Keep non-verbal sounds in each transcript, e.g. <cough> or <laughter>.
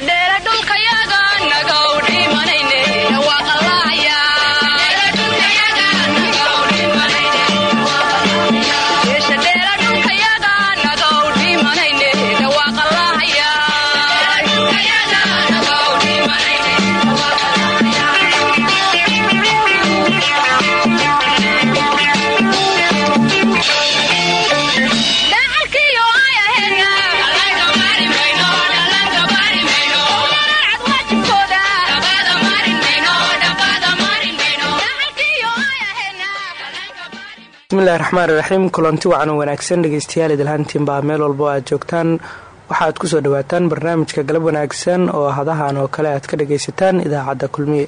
dheera bismillahi raxmaan raxiim kulanti wacan wanaagsan dhegeystayaal idilhantiinbaa meel walbo aad joogtaan. Waxaad ku soo dhawaataan barnaamijka galab wanaagsan oo hadahan oo kale aad ka dhagaysataan idaacadda kulmiye.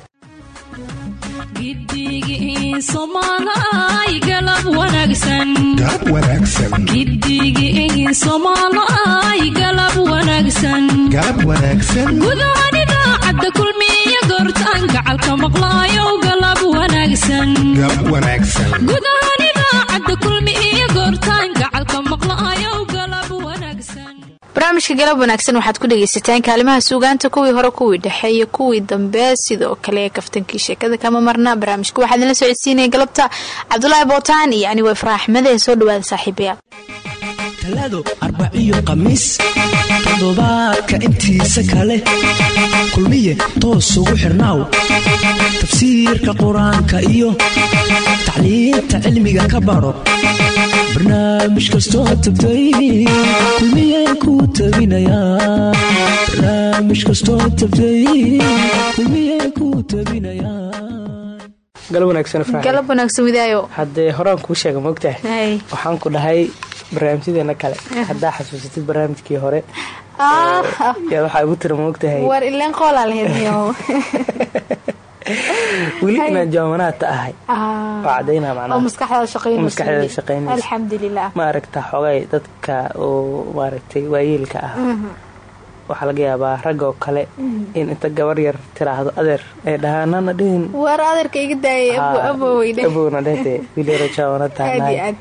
Gudahan barnaamijka galab wanaagsan waxaad ku dhegaysataan kaalimaha suugaanta kuwii hore kuwii dhexe iyo kuwii dambe. Sidoo kale kaftankii sheekada kama marna barnaamijka waxaa idinla socodsiinaya galabta cabdulaahi bootaan iyo anigo ifraa axmede soo dhawaada saaxiibayaal talaado arbaciyo khamiis toddobaadka intiisa kale kulmiye toos ugu xirnaaw tafsiirka qur'aanka iyo tacliinta cilmiga ka baro. Barnaamij kastoo tabtay kulmiye ku tabinayabarnaamij kastoo tabtay kulmiye ku tabinayaa galab wanaagsan widaayo. Haddee horaan kuu sheega moogtahay waxaan ku dhahay barnaamijyadeena kale. Haddaa xasuusatid barnaamijkii hore. Yaa waxaa igu tira laheyd weli inaan jaamanaadta ahay. Oo cadaynaa macnaha. Maskaxdaada maskaxdeeda shaqaynaysa alxamdulilah ma aragta xogay dadka oo maaragtay waayeelka ah. Waxaa laga yaabaa ragoo kale in inta gabar yar tiraahdo adeer ay dhahaanana dhihin. Abowna dhehde wilyaro jaamanaadtaanahay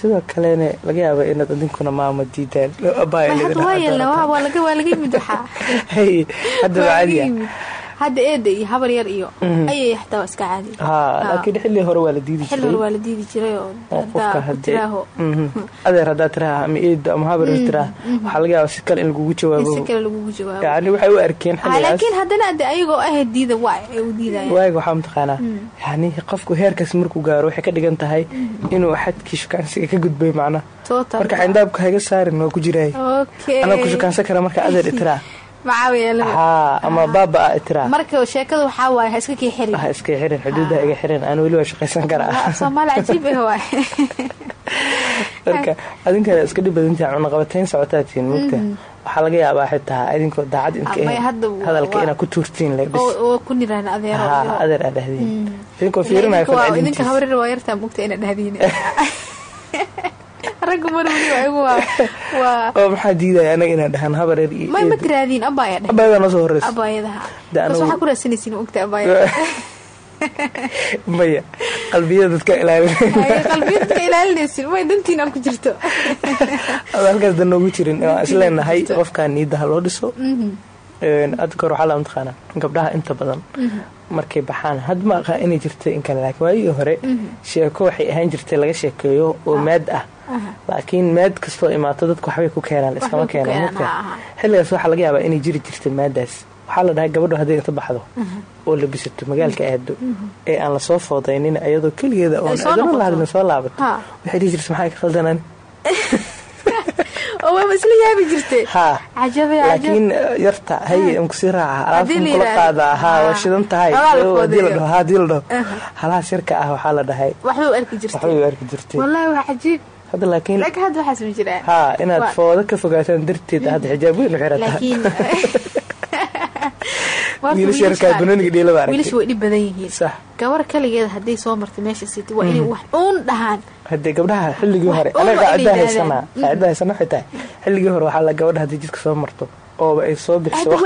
sidoo kalena laga yaaba inaad adinkuna maama diidaan <laughs> hadda eeda iyo habar yar iyo. Ayay xataa iska caadi. Laakiin xilli hore waa la diidi xilli hore waa la diidi jiray oo tiraaho. Adeer haddaa tiraaha ama eedo ama habar yar tiraaha waxaa laga yaaba si kale in lagugu jawaabo. Si kale lagugu jawaabo. Yani waxay u arkeen xilligaas. Laakiin haddana ade ayagoo ahayd diida waaga waxaa mataqaanaa. Yani qofku heerkaas markuu gaaro waxay ka dhigan tahay inuu xadkii shukaansiga ka gudbay macna marka xayndaabka hayga saarin waa ku jiraay. Anaa ku shukaansan kara marka <laughs> adeer itiraa ama baaba itiraa marka sheekada waxaa waaye ha iska kii xirin. Ha iska xirin xuduudda iga xirin aan weli waa shaqaysan karaa. Soomaali cajiib ah waay. <laughs> Marka adinkaa iska dhib badantihin cunaqabatayn socotaatihin mugta. Waxaa laga yaabaa xitaa idinkoo daacad hadalka inaad ku tuurtiin adeer aa dhahdiin. Idinkoo fiirinaya <laughs> ragga mar weliba igu waa oo maxaa diidaya anaga inaan dhahan habareer iyo may ma tiraadiin abaaya dheh abaayada noo soo abaayada <laughs> maya qalbiyada dadka ilaalin qalbiyada dadka ilaalinaysin may dantiin aan ku jirto. Ada halkaas dan noogu jirin. Isleenahay qofkaa niidaha loo dhiso adka hor waxaa la mataqaanaa gabdhaha inta badan markay baxaan had ma aqaa inay jirta in kale laakiin waayigii hore sheeko waxay ahaan jirtay laga sheekeeyo oo maad ah. Laakiin maad kastoo imaato dadku waxbay ku keenaan iskama keenaan mugta xilligaas waxaa laga yaabaa inay jiri jirta maadaas waxaa la dhahay gabadho hadday inta baxdo oo labisato magaalka aado ee aan la soo foodaynin ayadoo keligeeda oon adama lahadlin soo laabato waxay dhihi jirta maxaa ka qaldanaan <laughs> <laughs> isla yaabi jirte? Laakiin yarta hay ku sii raaca. Alaabtan kula qaadaa haa waa shidan tahay. Hadii la dhaho halahaas yarka ah waxaa la dhahay. Waxbay arki jirtay laakiin inaad foodo ka fogaataan darteed hadda xijaab weyn u <laughs> wiilashu way dhib badan yihiin. Gabar kaligeed hadday soo martay meesha siti waa inay mm. wax uun dhahaan. Hade gabdhaha xilligii hore qaacidada mm. haysan waxay tahay xilligii hore waxaa la gabadha hadday jidka soo marto ooba ay soo bixiso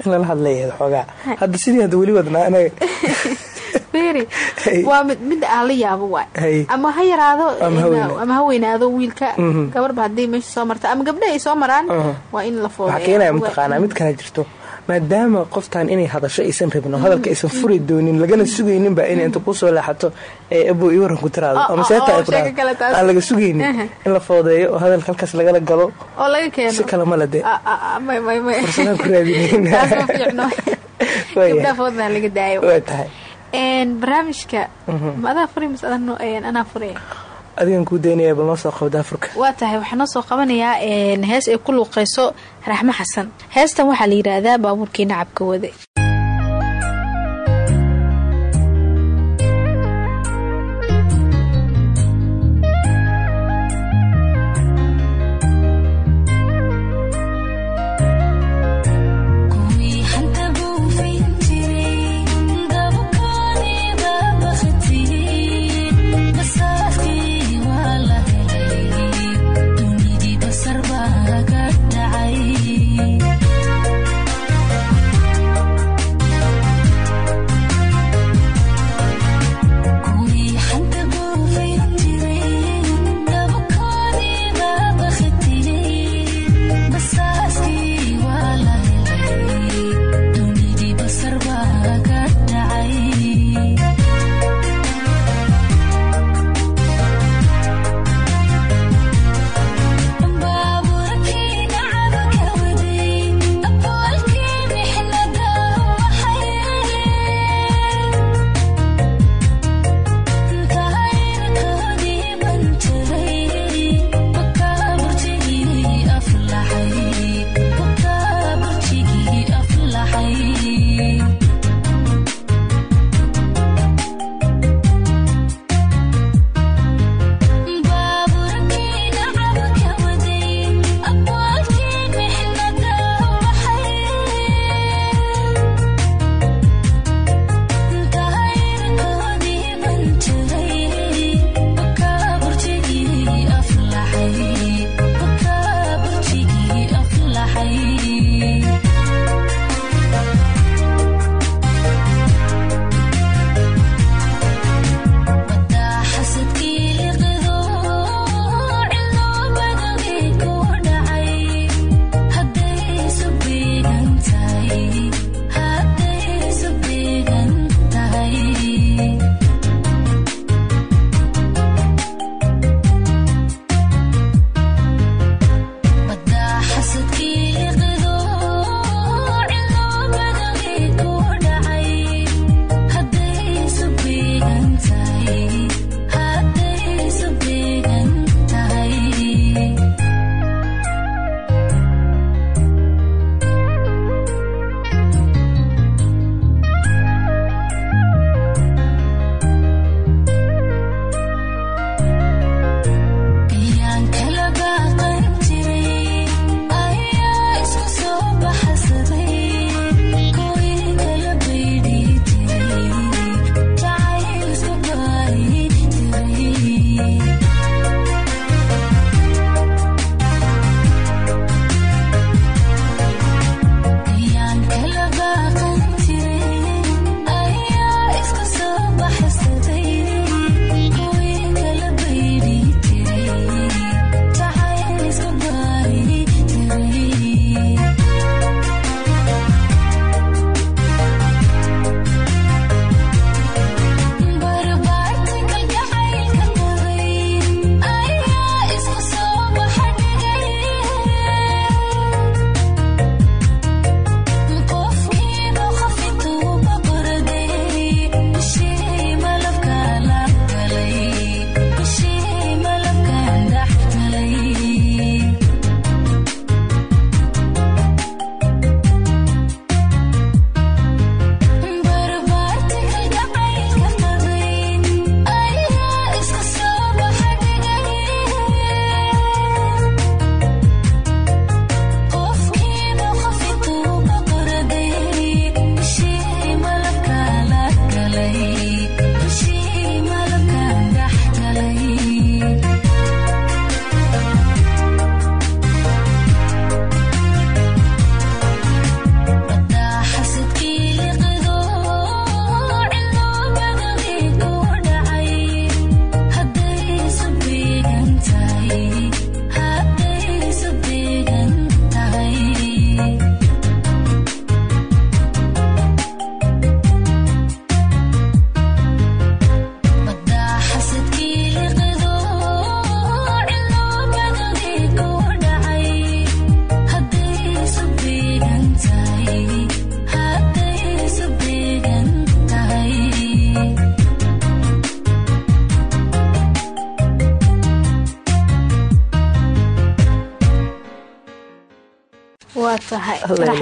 in lala hadlayad xoogaa. Hadda sidii hadda weli wadnaa anaga <laughs> waa mid aan yaabo waay. Ama ha ama ha wiilka. Mm-hmm. Gabarhba hadday meesha soo marta ama gabdhaha soo maraan uh-huh. waa in la foolkeenaya mataqaanaa mid kana jirto maadaama qoftan inay hadasho aysan rabin oo hadalka aysan furi doonin lagana sugaynin baa ina inta ku soo leexato ebo iyo waranku tiraado ama seeta ay kudhaa aan laga sugaynin in la foodeeyo oo hadalka halkaas lagala galo si kale ma la dee. Fursadaan ku raadineyna <laughs> <laughs> waa tahay. Barnaamijka mhm. ma adaa furi mas adanaa adigan kuu daynaya bal noo soo qabo daafurka waa tahay waxaa noo soo qabanayaa hees ay ku luuqayso raxmo xasan. Heestan waxaa la yiraahdaa baabuurkii nacabka wade.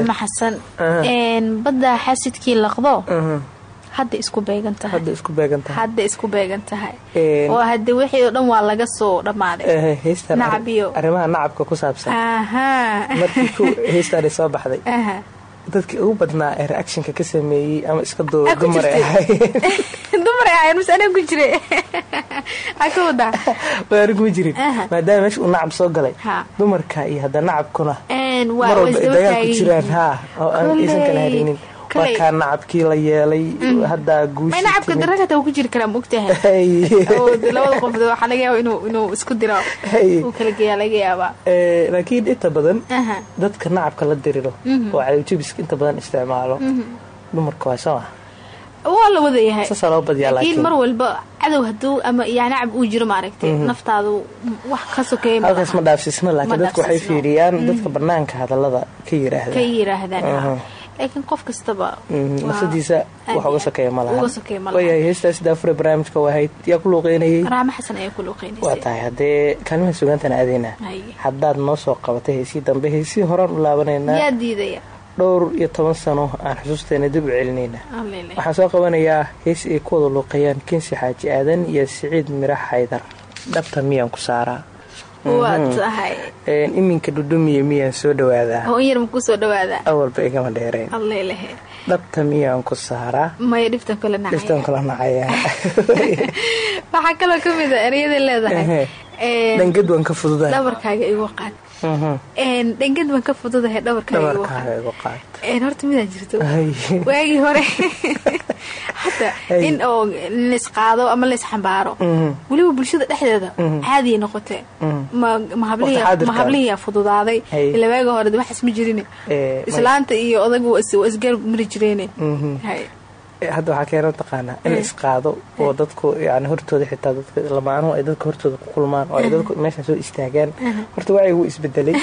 Raxmo xasan badda xasidkii laqdo hadda isku beegan tahay. Oo hadda wixii oo dhan waa laga soo dhammaaday heystan Nacab iyo- arrimaha nacabka ku saabsan. Markii ku heystan soo baxday dadkii ugu badnaa ee reactionka ka sameeyey ama iska ku dumar ay ahaayeen. <laughs> Dumar ay ahayn mise anaa ku jire <laughs> aa ka wadaa <laughs> waa arig ma jirin maadaama meesha uu nacab soo galay. Dumarka iyo hadda nacabkuna. Mar walba dagaal ku jiraan haa oo aan aysan kala harinin waa koley- kaa nacabkii la yeelay may nacabka timid. darag hataa uu ku jiri karaa maogtahay <laughs> Hey. oo de labada qof waxaa laga yaaba inuu isku diro. Uu kala geeyaa laga yaabaa. Eh, laakiin inta badan dadka nacabka la diriro oo cadowjabiska inta badan isticmaalo. Dumarka waa soo ah. Waa la wada yahay. Saasaa loo badiyaa laakiin mar walba cadow haduu ama yaa nacab uu jiro maaragtay naftaadu wax ka sokeeya ma halkaas ma laha. dhaafsisma laakiin dadku waxay fiiriyaan dadka banaanka hadallada ka yiraahda. Ka yiraahdaan. Laakiin qof kastaba Mhm, waa- nafsadiisa wax uga sokeeya ma laha uga sokeeya ma laha. wayahay heestaa sidaa fure barnaamijka wahayd yaa ku luuqeynayay waa tahay haddee kaalmaha sugaantana aadeyna haddaad noo soo qabatay heesii dambe heesii horaan u laabanaynaa. Dhowr iyo toban sano aan xusuusteena dib u celinayna. Waxaan soo qabanayaa hees ay ku wada luuqeeyaan kinsi xaaji aadan iyo siciid mirax xaydar dhabta miyaan ku saaraa iminka dhudhumiya miyaan soo dhawaadaa? Oo in yar ma ku soo dhawaadaa? Awalba igama dheereen dhabta miyaan ku saaraa? Kale dhiftaan nacaya. <laughs> Dhangad waan ka fududahay dhangad baan ka fududahay dhabarkaaga igu qaad dhabarkaaga igu qaad Een, horta midaan jirto waagii hore <laughs> hadda Ay. in oo laisqaado ama laisxambaaro Mhm. weliba bulshada dhexdeeda Mhm. caadiyay noqotee Mhm. ma ma hablihi- Waqti xaadirka. ma hablihiyaa fududaaday Ay. ila waagi hore waxaas ma jirin Ee, islaanta iyo odagu waa is- waa isgarab mari. Eh, hadda waxaa keena taqaanaa in la isqaado oo dadku yani hortooda xitaa dadka lamaanuhu ay dadka hortooda ku kulmaan oo ay dadku meeshan soo istaagaan. Horta wacyi wuu isbedelay.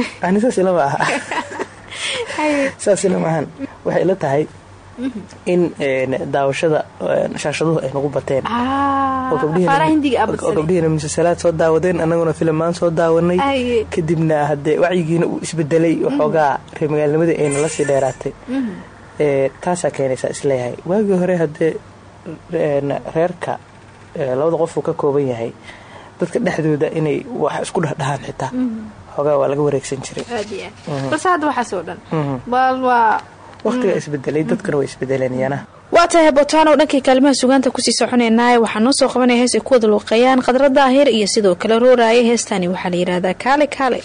<laughs> Saas ilama aha. <laughs> Saas ilama ahan. Waxay ila tahay in een, daawashada een, shaashaduhu ay nagu bateen. Ah, oo gabdhihiina- abadsaday gabdhihiina musasalaad soo daawadeen annaguna filimaan soo daawanay. Ay. kadibna haddee wacyigiina uu isbedelay waxoogaa reer magaalnimadii ayna la sii dheeraatay. Ee, taasaa keenaysaa is leeyahay waagii hore haddee reerka ee, labada qof uu ka kooban yahay dadka dhexdooda inay wax isku dhahdhahaan xitaa. Xoogaa waa laga wareegsan jiray waa waqtiga isbedelay dadkuna way isbedeleen iyana waa tahay botaano dhankii kaalimaha sugaanta ku sii soconaynaaye waxaa noo soo qabanaya hees ay ku wada luuqeeyaan khadra daahir iyo sidoo kale rooraaye heestani waxaa la yidhaahdaa kaale kaale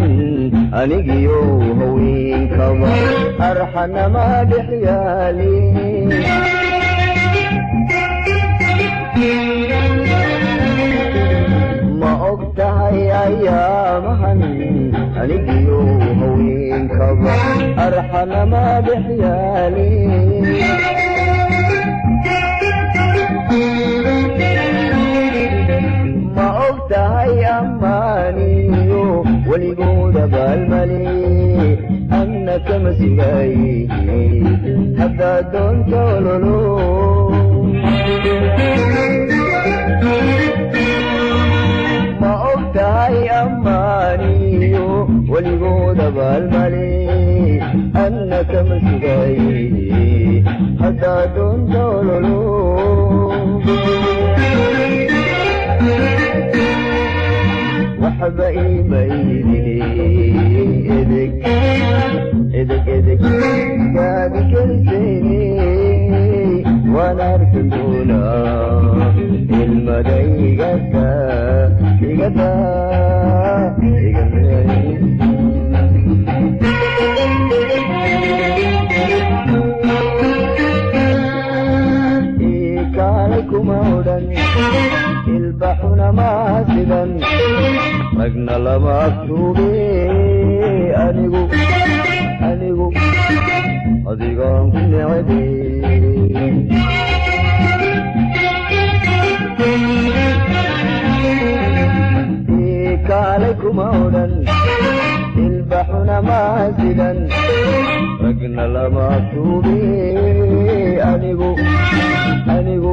ayaamahan anigiyo haweenkaba arxanama dhex yaali ma og tahay ayaamahan anigiyo haweenkaba arxanama dhex weligooda baalmali anna kama sigaayihi haddaad doonto ololo ma og tahay ammaaniyo weligooda baalmali anna kama sigaayihi haddaad doonto ololo waxba edeg gaadi karisayni waan arki doonaa ilmada igada igada ikaalay kuma odhan ilbaxuna maasidan ragna lama aftuube anigu anigu adigaan ku necebe ikaalay kuma odhan ilbaxuna maasidan ragna lama aftuube anigu anigu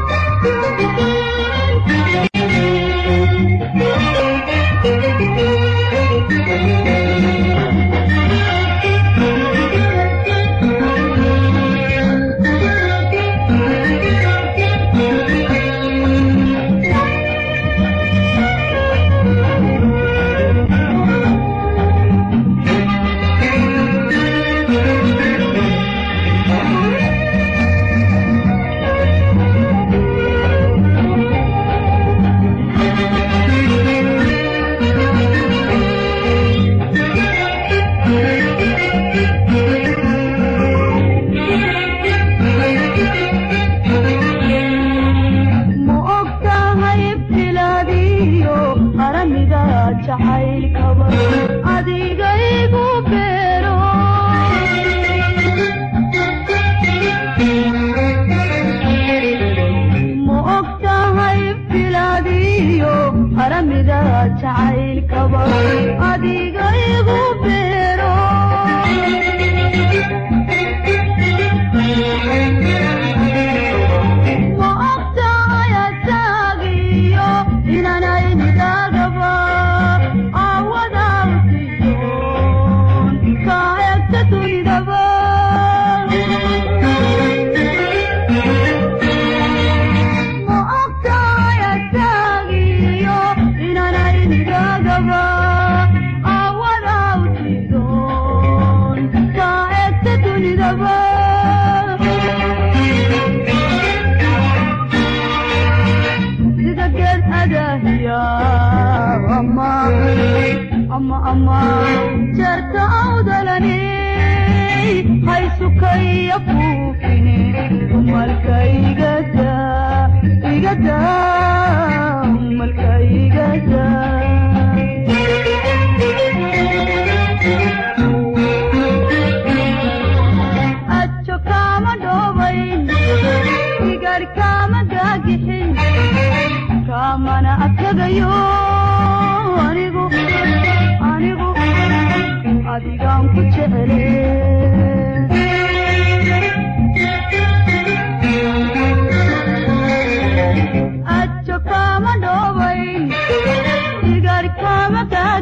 qaramiga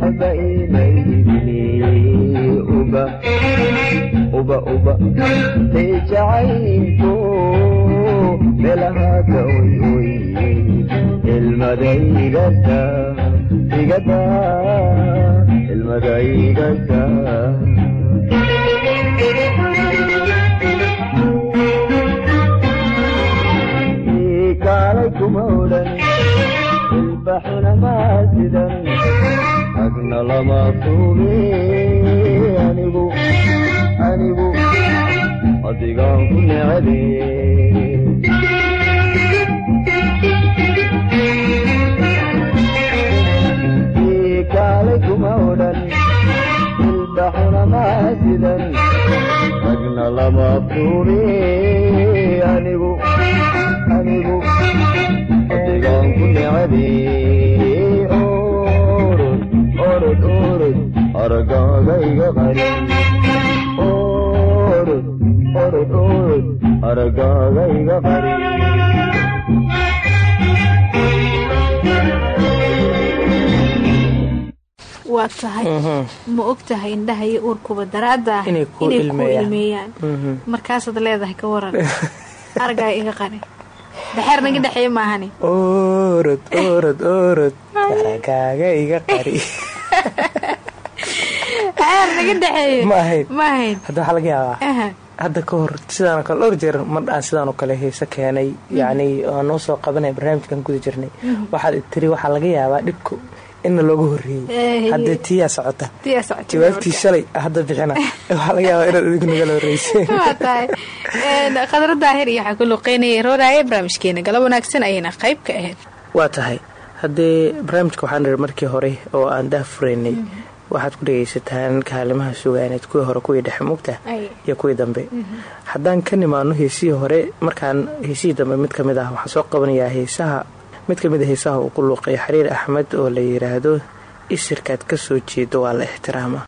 waxba imaydini uba uba uba tay jacaylku meelahaaka oy oy ilmada igada igada ilmada igada ii kaalay kuma odhan ilbaxuna maasidan agna lama tuubi anigu anigu adigaan ku necebe ii kaalay kuma odhan ilbaxuna maasidan agna lama tuubi anigu ku orod orod orod orod orod orod waa tahay? ma og tahay indhaha iyo uurkuba daraada ah Inay kuu ilmeeyaan. ilmeeyaan. markaasaad leedahay ka waran. <laughs> Argaa iga qani daxeer naga dhexeeya maahani. Orod orod orod. Aragaaga iga qari. Daxeer naga ahayn. Hadda waxaa laga yaabaa. Hadda ka hor sidaanoo kale dhowr jeer mar aan sidaanoo kale heese keenay. Yacni aan noo soo qabanay barnaamijkan guda jirnay. Waxaad tiri waxaa laga yaabaa dhibku inna looga horreeyey Eh, haddee tiyaa socota. Jawaabtii shalay hadda bixina. Waxaa laga yaabaa inaad adigu nagala <laughs> tahay. Khadra daahir iyo waxaa ku luqeynaya rooraaye barnaamijkeena galab wanaagsan ayayna qayb ka ahayd. Waa tahay. Haddee barnaamijka waxaan niri markii hore oo aan daah furaynay waxaad ku dhegaysataan kaalimaha sugaaneed kuwii hore kuwii dhexe mugta iyo kuwii dambe. Haddaan ka nimaano heesihii hore markaan heesihii dambe mid ka mid ah waxaan soo qabanayaa heesaha mid ka mid a heesaha uu ku luuqay xariir axmed oo la yiraahdo isirkaad ka soo jeedo waa la ixtiraama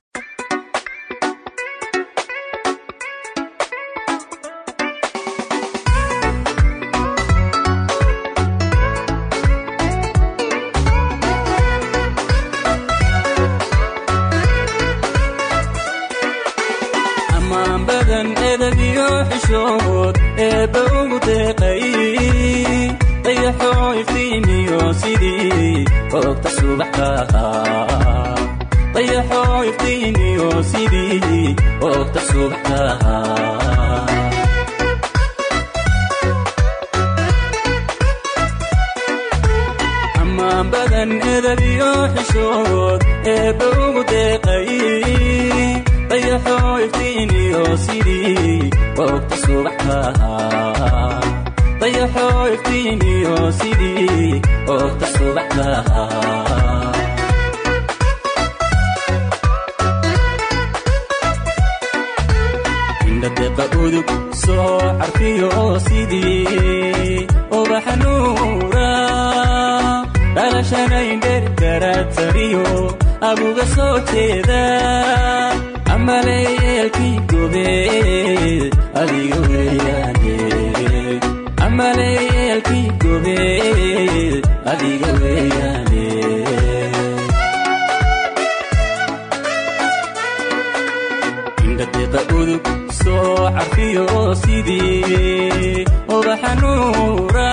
ubaxa nuura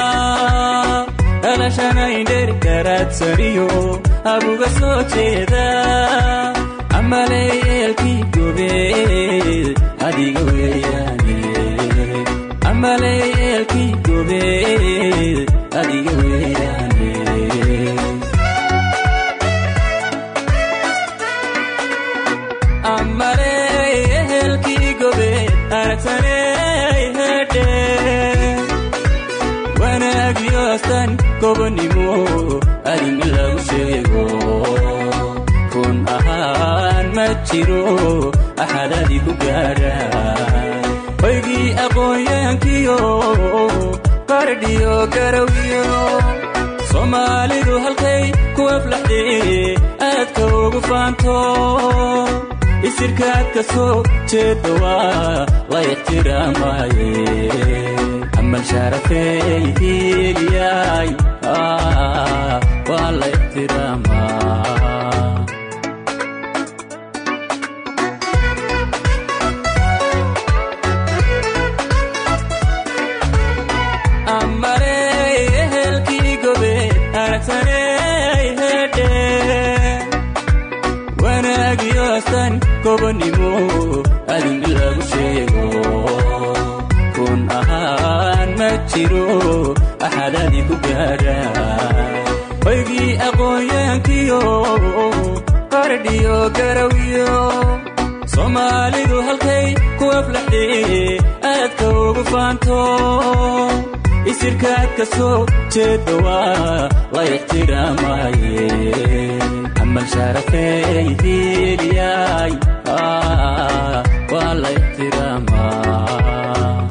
dhalashanaindher garaadtariyo abuga soo jeeda amaleyeelkii gobeed adiga weeyaane amaleyeelkii gobeed adiga weeyaane jiro axadadii ku gaadha hoygii aqoonyaankiyo qardhiyo garawiyo soomaalidu halkay ku aflaxdee aadka ugu faanto isirkaad ka soo jeedda waa la ixtiraamaye amal sharafey hiiliyay waa la ixtiraamaa aqoonyaankiyo qardhiyo garawiyo. Soomaalidu halkay ku aflaxdee aadka ugu faanto. Isirkaad ka soo jeedda waa la ixtiraamaye amal sharafey hiiliyay waa la ixtiraamaa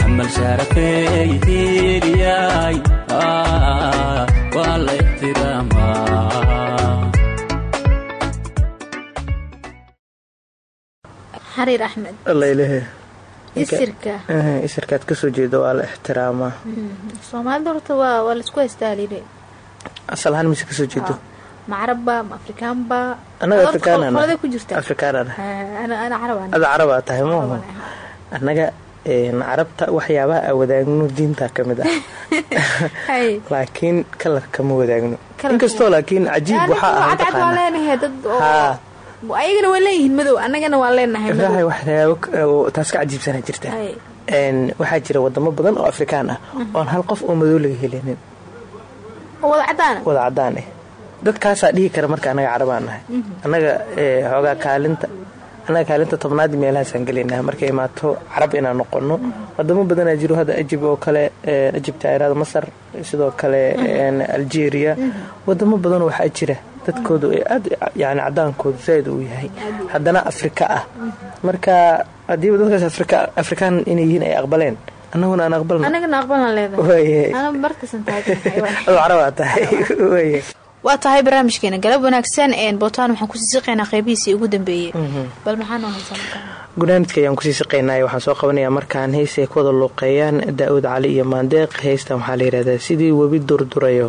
amal sharafey hiiliyay waa la ixtiraamaa xariir axmed isirkaad ka soo jeeda waa la ixtiraamaa soomaalida horta waa la isku haystaa lile asal ahaan mise ka soo jeedo? Ma carabba ma afrikaanba afrikaanana qolada ku jirta. Afrikaanana Ah, ada carabaa tahay ana. annaga carabta waxyaabaha aan wadaagno diinta ka mid ah. <laughs> Hay. <laughs> Laakiin kalarka ma wadaagno. Inkastoo laakiin cajiib waxaa ah ayagana waa leeyihiin madow. Annagana waa leenahay waxyaabo taas ka cajiibsana jirta. Waxaa jira wadamo badan oo afrikaan ah oon hal qof oo madow laga helinin. Wada cadaan ah dadkaasaa dhihi kara marka annaga carabaan nahay. Annaga ee, xoogaa kaalinta annaga kaalinta tobnaad meelahaasaan gelinaa markay imaato carab inaan noqono wadamo badanaa jiro hadda ajib oo kale ee, ajibta ayraada masar sidoo kale een, algeria. Wadamo badan waxaa jira dadkoodu ay aad yani cadaankoodu zaaid uu yahay. Haddana afrika ah. Marka haddiiba dadkaas afrika afrikaan inay yihiin ay aqbaleen annaguna aan aqbalno <laughs> waa tahay barnaamijkeena galab wanaagsan een bootaan waxaan ku sii siqaynaa qeybihiisii ugu dambeeyey. Bal maxaa noo haysan gunaanidka ayaan ku sii siqaynay waxaan soo qabanayaa markaan heys ay ku wada luuqeeyaan daa'uud cali iyo maandeeq heystan waxaa la yidhahdaa sidii webi durdurayo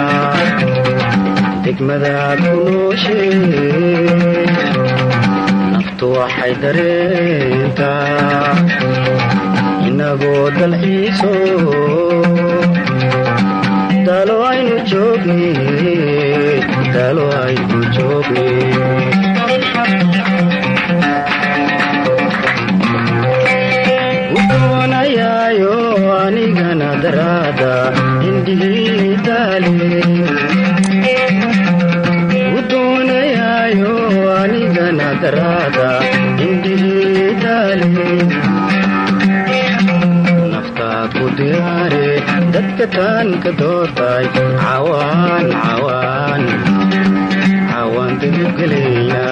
degmada ku nooshe naftu waxay dareentaa inagoo dalxiiso dalo aynu joogne dalo aynu joogne anigana daraada indhihii daale naftaa ku diyaare dadka taanka doortay cawaan cawaan cawaan dibgelaya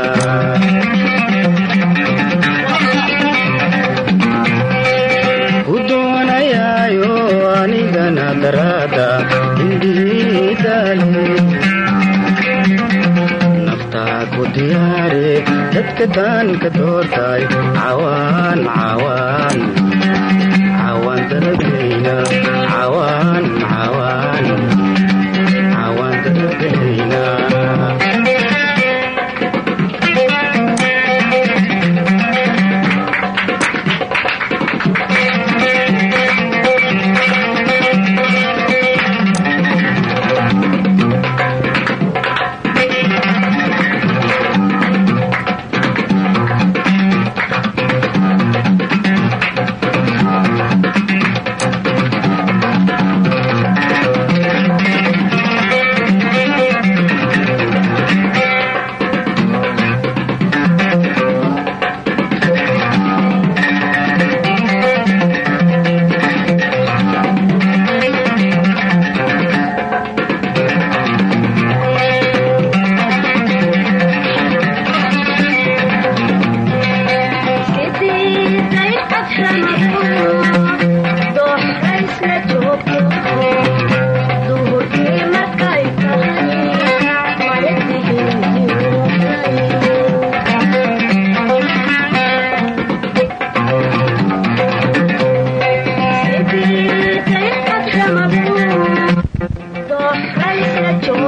u doonayaayo anigana daraada indhihii daale naftaa ku diyaare dadka taanka doortay cawaan cawaan cawaan daragayna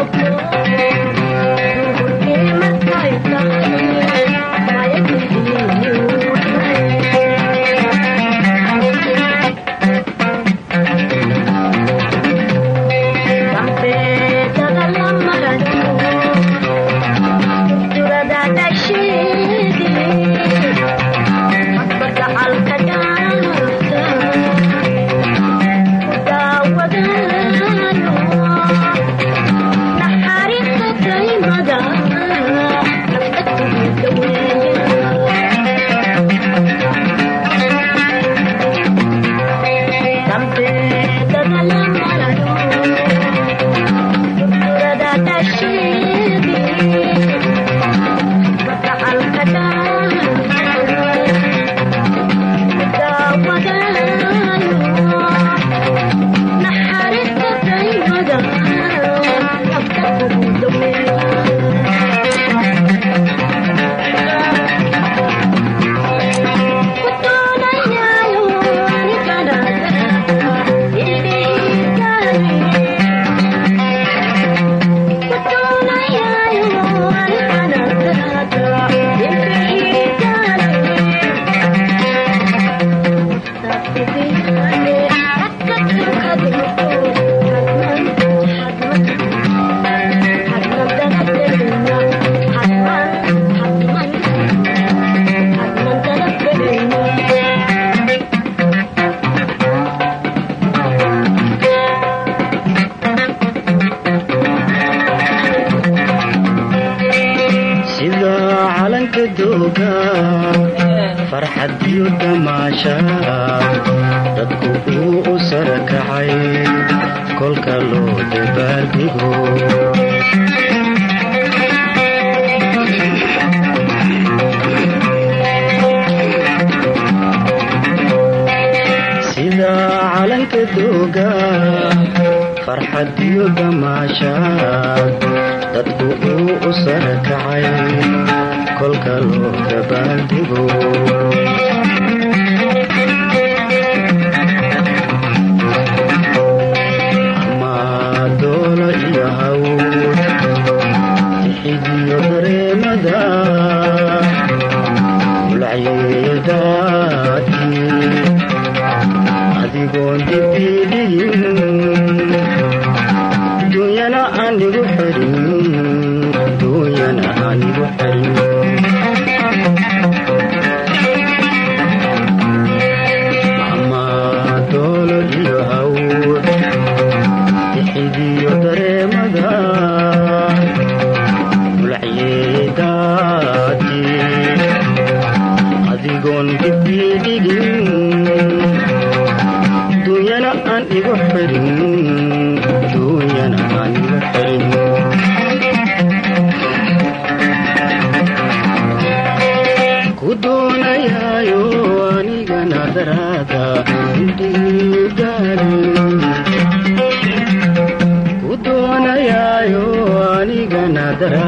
Nahari calanka dooga farxad iyo damaasha dadku uu u sarakacay kolka loo dabaaldego calanka dooga farxad iyo damaasha dadku uu u sarakacay kolka loo dabaaldego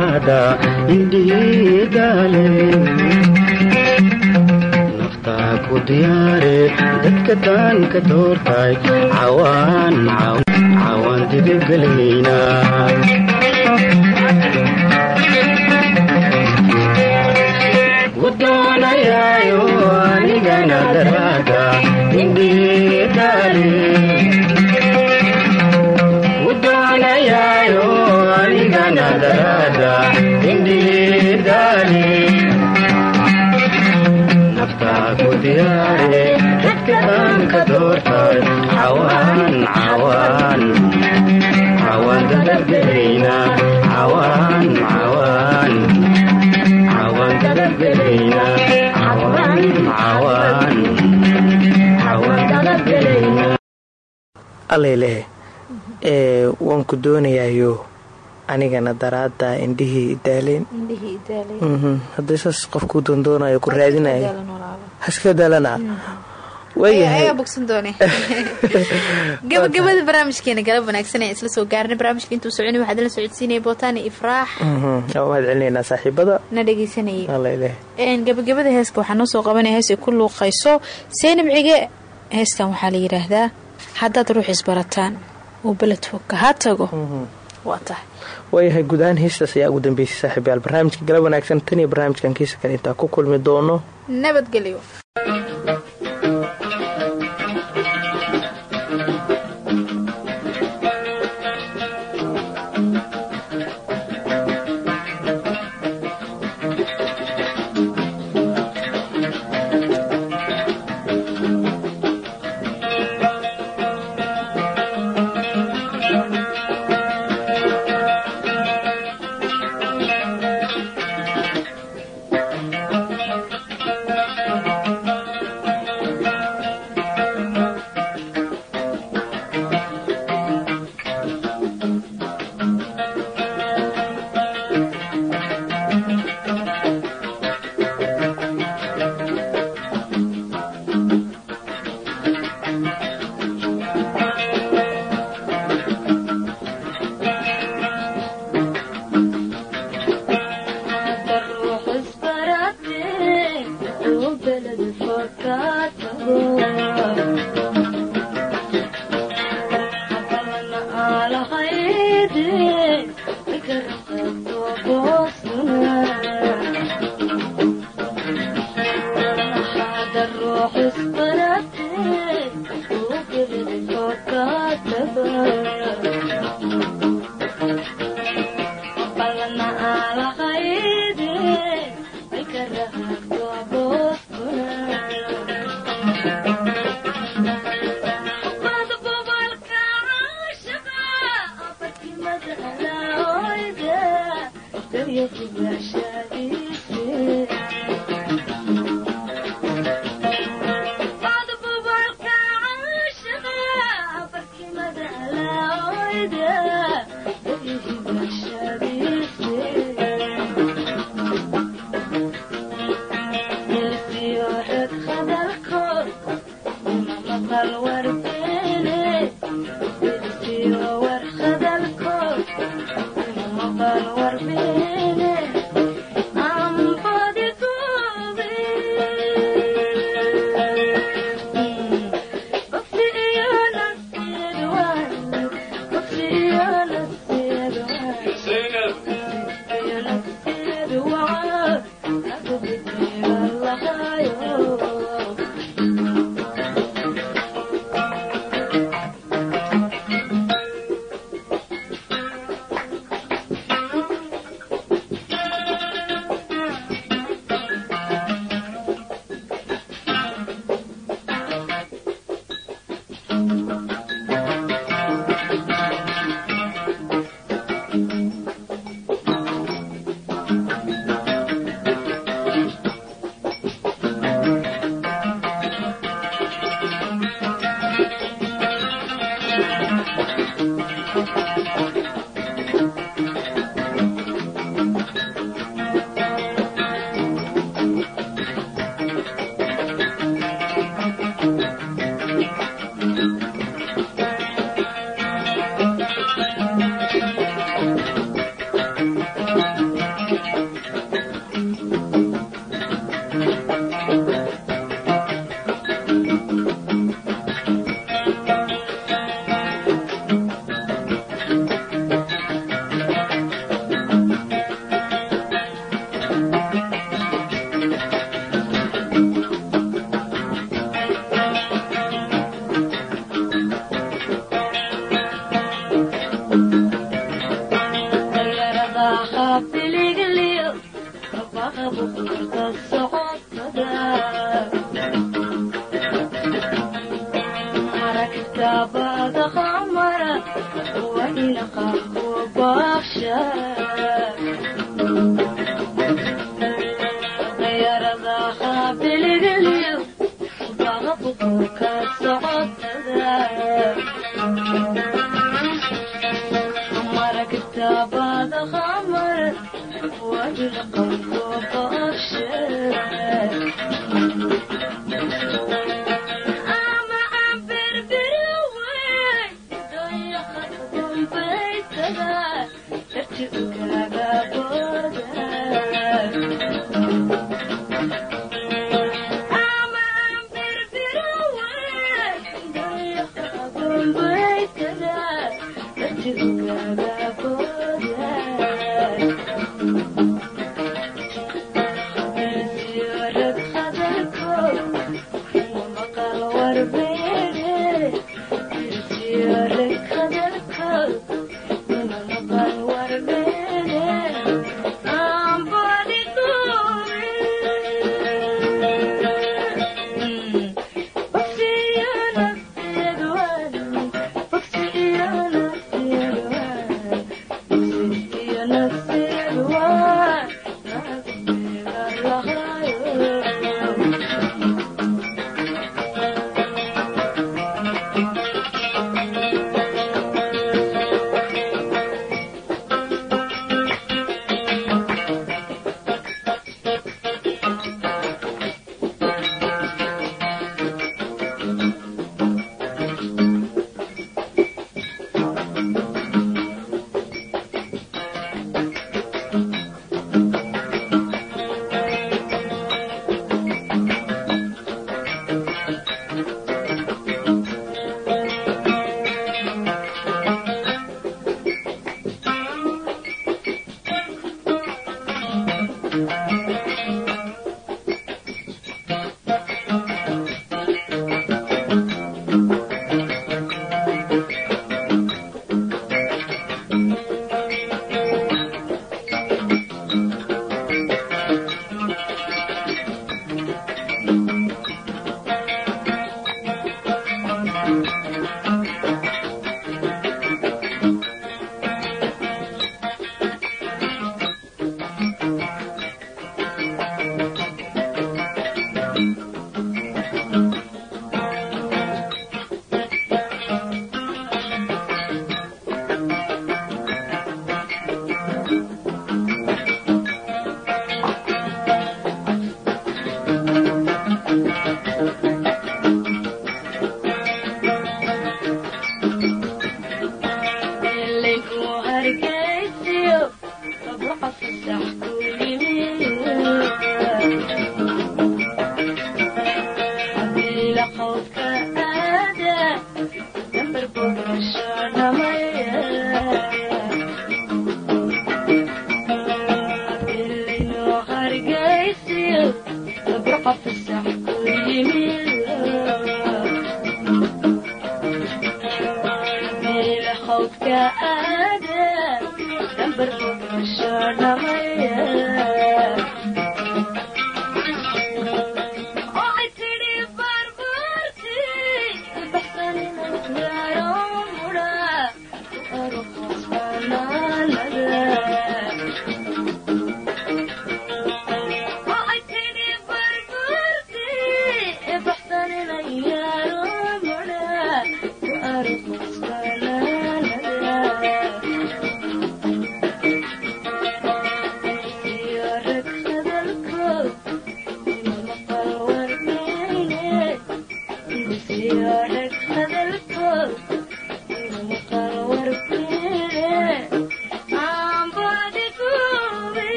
anigana daraada indhigaali naftaa ku diyaare dadka taanka doortay cawaan cawaan ku diyaare dadka taanka doortay cawaan cawaan cawaan dadabgelayna cawaan cawaan cawaan dadabgelayna cawaan cawaan cawaan dadabgelayna allailehe ee waan ku doonayaayo anigana daraada indhihii idaaleen Mhm. haddii saas qofkuu doondoonayo ku raadinayo. Haska daalana gabagabada barnaamijkeena galab wanaagsan ee isla soo gaarnay barnaamijka intuu waxaad la socodsiinaya bootaani ifraax. Mhm. mahad celinaynaa saaxiibada. Na dhegeysanayay. Gabagabada heeska waxaa noo soo qabanaya hees ay ku luuqayso seynab cige. Heeskan waxaa la yidhaahdaa haddaad ruux isbarataan uu beled fogka ha tago. Waa tahay waayahay guud ahaan heestaas ayaa ugu dambeysay saaxiibayaal barnaamijka galab wanaagsan tan iyo barnaamijkan kiisa kale intaa ku kulmi doono nabadgelyo